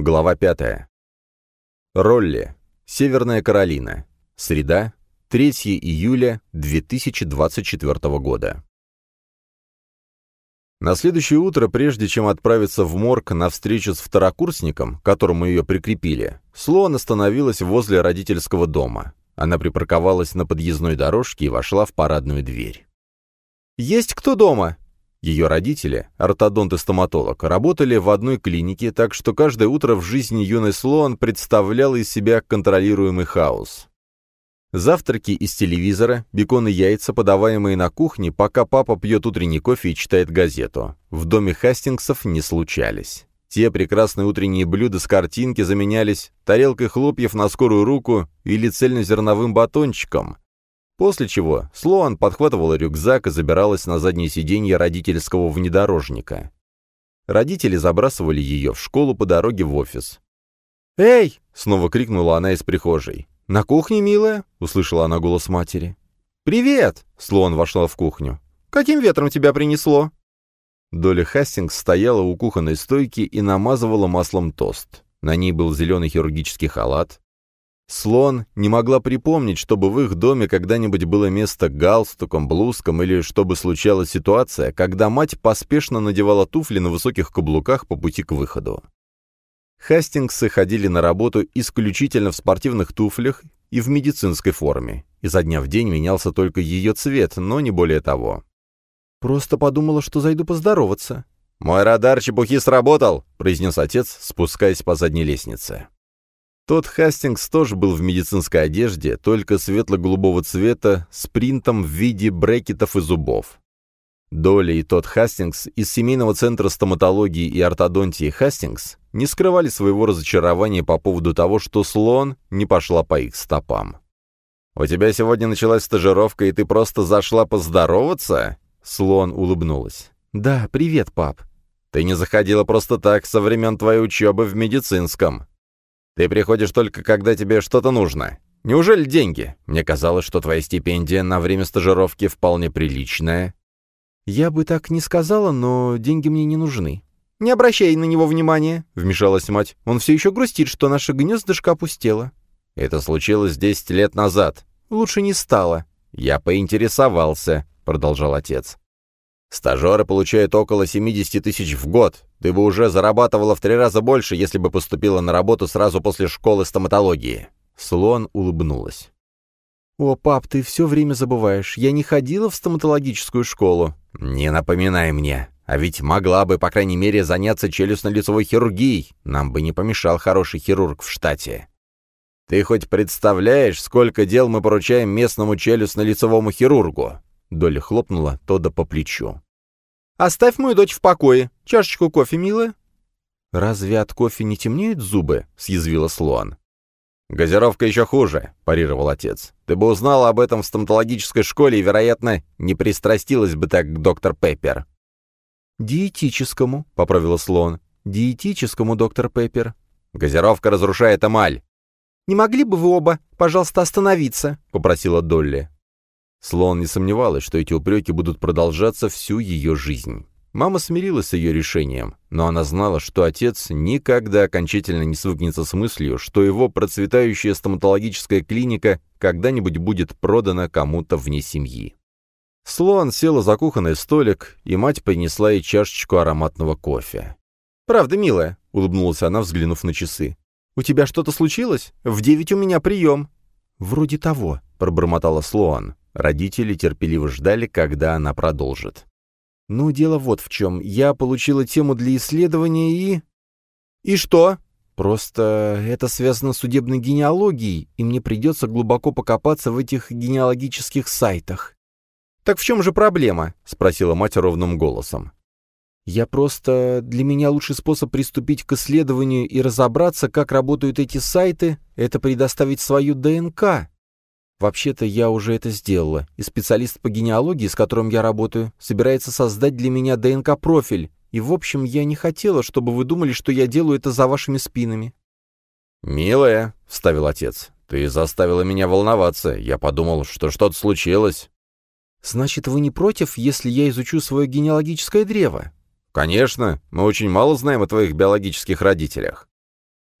Глава 5. Ролли. Северная Каролина. Среда. 3 июля 2024 года. На следующее утро, прежде чем отправиться в морг на встречу с второкурсником, которому ее прикрепили, Слоан остановилась возле родительского дома. Она припарковалась на подъездной дорожке и вошла в парадную дверь. «Есть кто дома?» Ее родители, ортодонт и стоматолог, работали в одной клинике, так что каждое утро в жизни юной Слоан представлял из себя контролируемый хаос. Завтраки из телевизора, бекон и яйца, подаваемые на кухне, пока папа пьет утренний кофе и читает газету. В доме Хастингсов не случались. Те прекрасные утренние блюда с картинки заменялись тарелкой хлопьев на скорую руку или цельнозерновым батончиком, После чего Слоан подхватывала рюкзак и забиралась на заднее сиденье родительского внедорожника. Родители забрасывали ее в школу по дороге в офис. «Эй!» — снова крикнула она из прихожей. «На кухне, милая?» — услышала она голос матери. «Привет!» — Слоан вошла в кухню. «Каким ветром тебя принесло?» Доля Хастингс стояла у кухонной стойки и намазывала маслом тост. На ней был зеленый хирургический халат, Слон не могла припомнить, чтобы в их доме когда-нибудь было место галстуком, блузкам или чтобы случалась ситуация, когда мать поспешно надевала туфли на высоких каблуках по пути к выходу. Хастингсы ходили на работу исключительно в спортивных туфлях и в медицинской форме. Изо дня в день менялся только ее цвет, но не более того. «Просто подумала, что зайду поздороваться». «Мой радар чепухи сработал», — произнес отец, спускаясь по задней лестнице. Тот Хастингс тоже был в медицинской одежде, только светло-голубого цвета, с принтом в виде брекетов и зубов. Доля и тот Хастингс из семейного центра стоматологии и ортодонтии Хастингс не скрывали своего разочарования по поводу того, что слон не пошла по их стопам. «У тебя сегодня началась стажировка, и ты просто зашла поздороваться?» Слон улыбнулась. «Да, привет, пап». «Ты не заходила просто так со времен твоей учебы в медицинском. Ты приходишь только, когда тебе что-то нужно. Неужели деньги? Мне казалось, что твоя стипендия на время стажировки вполне приличная». «Я бы так не сказала, но деньги мне не нужны». «Не обращай на него внимания», — вмешалась мать. «Он все еще грустит, что наше гнездышко опустело». «Это случилось десять лет назад. Лучше не стало». «Я поинтересовался», — продолжал отец. Стажеры получают около 70 тысяч в год. Ты бы уже зарабатывала в три раза больше, если бы поступила на работу сразу после школы стоматологии». Слон улыбнулась. «О, пап, ты все время забываешь. Я не ходила в стоматологическую школу». «Не напоминай мне. А ведь могла бы, по крайней мере, заняться челюстно-лицевой хирургией. Нам бы не помешал хороший хирург в штате». «Ты хоть представляешь, сколько дел мы поручаем местному челюстно-лицевому хирургу?» Доля хлопнула Тода по плечу. «Оставь мою дочь в покое. Чашечку кофе, милая». «Разве от кофе не темнеют зубы?» — съязвила Слоан. «Газировка еще хуже», — парировал отец. «Ты бы узнала об этом в стоматологической школе и, вероятно, не пристрастилась бы так к доктор Пеппер». «Диетическому», — поправила Слоан. «Диетическому, доктор Пеппер». «Газировка разрушает эмаль». «Не могли бы вы оба, пожалуйста, остановиться?» — попросила Долли. Слон не сомневалась, что эти упреки будут продолжаться всю ее жизнь. Мама смирилась с ее решением, но она знала, что отец никогда окончательно не свыкнется с мыслью, что его процветающая стоматологическая клиника когда-нибудь будет продана кому-то вне семьи. Слон села за кухонный столик, и мать принесла ей чашечку ароматного кофе. «Правда, милая?» — улыбнулась она, взглянув на часы. «У тебя что-то случилось? В девять у меня прием». «Вроде того», — пробормотала Слоан. Родители терпеливо ждали, когда она продолжит. «Ну, дело вот в чем. Я получила тему для исследования и...» «И что?» «Просто это связано с судебной генеалогией, и мне придется глубоко покопаться в этих генеалогических сайтах». «Так в чем же проблема?» — спросила мать ровным голосом. «Я просто... Для меня лучший способ приступить к исследованию и разобраться, как работают эти сайты, это предоставить свою ДНК. Вообще-то я уже это сделала, и специалист по генеалогии, с которым я работаю, собирается создать для меня ДНК-профиль, и, в общем, я не хотела, чтобы вы думали, что я делаю это за вашими спинами». «Милая», — вставил отец, — «ты заставила меня волноваться. Я подумал, что что-то случилось». «Значит, вы не против, если я изучу свое генеалогическое древо?» «Конечно. Мы очень мало знаем о твоих биологических родителях».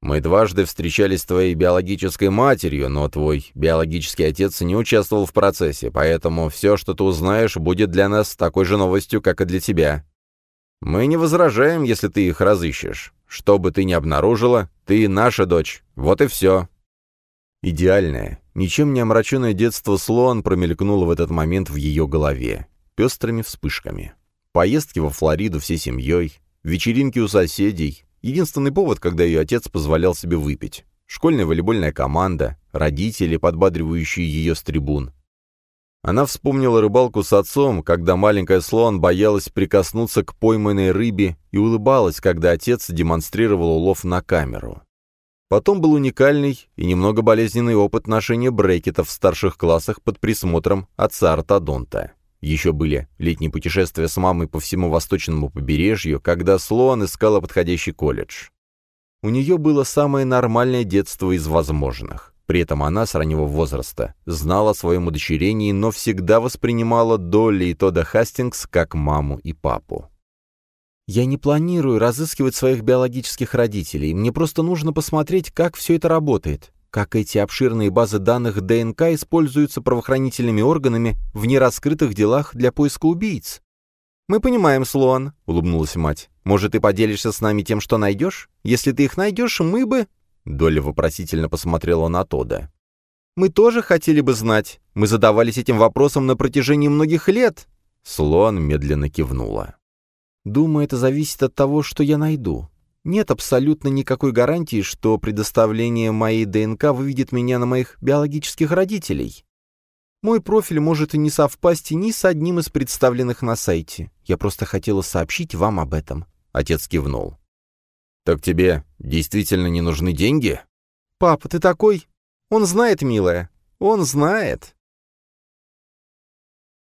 Мы дважды встречались с твоей биологической матерью, но твой биологический отец не участвовал в процессе, поэтому все, что ты узнаешь, будет для нас такой же новостью, как и для тебя. Мы не возражаем, если ты их разыщешь. Что бы ты ни обнаружила, ты наша дочь. Вот и все». Идеальное, ничем не омраченное детство Слоан промелькнуло в этот момент в ее голове, пестрыми вспышками. Поездки во Флориду всей семьей, вечеринки у соседей, Единственный повод, когда ее отец позволял себе выпить. Школьная волейбольная команда, родители, подбадривающие ее с трибун. Она вспомнила рыбалку с отцом, когда маленькая Слоан боялась прикоснуться к пойманной рыбе и улыбалась, когда отец демонстрировал улов на камеру. Потом был уникальный и немного болезненный опыт ношения брекетов в старших классах под присмотром отца-ортодонта. Еще были летние путешествия с мамой по всему восточному побережью, когда Слоан искала подходящий колледж. У нее было самое нормальное детство из возможных. При этом она с раннего возраста знала о своем удочерении, но всегда воспринимала Долли и Тода Хастингс как маму и папу. «Я не планирую разыскивать своих биологических родителей. Мне просто нужно посмотреть, как все это работает как эти обширные базы данных ДНК используются правоохранительными органами в нераскрытых делах для поиска убийц. «Мы понимаем, Слоан», — улыбнулась мать. «Может, ты поделишься с нами тем, что найдешь? Если ты их найдешь, мы бы...» Доля вопросительно посмотрела на Тода. «Мы тоже хотели бы знать. Мы задавались этим вопросом на протяжении многих лет». Слоан медленно кивнула. «Думаю, это зависит от того, что я найду. Нет абсолютно никакой гарантии, что предоставление моей ДНК выведет меня на моих биологических родителей. Мой профиль может и не совпасть ни с одним из представленных на сайте. Я просто хотела сообщить вам об этом». Отец кивнул. «Так тебе действительно не нужны деньги?» «Папа, ты такой...» «Он знает, милая. Он знает».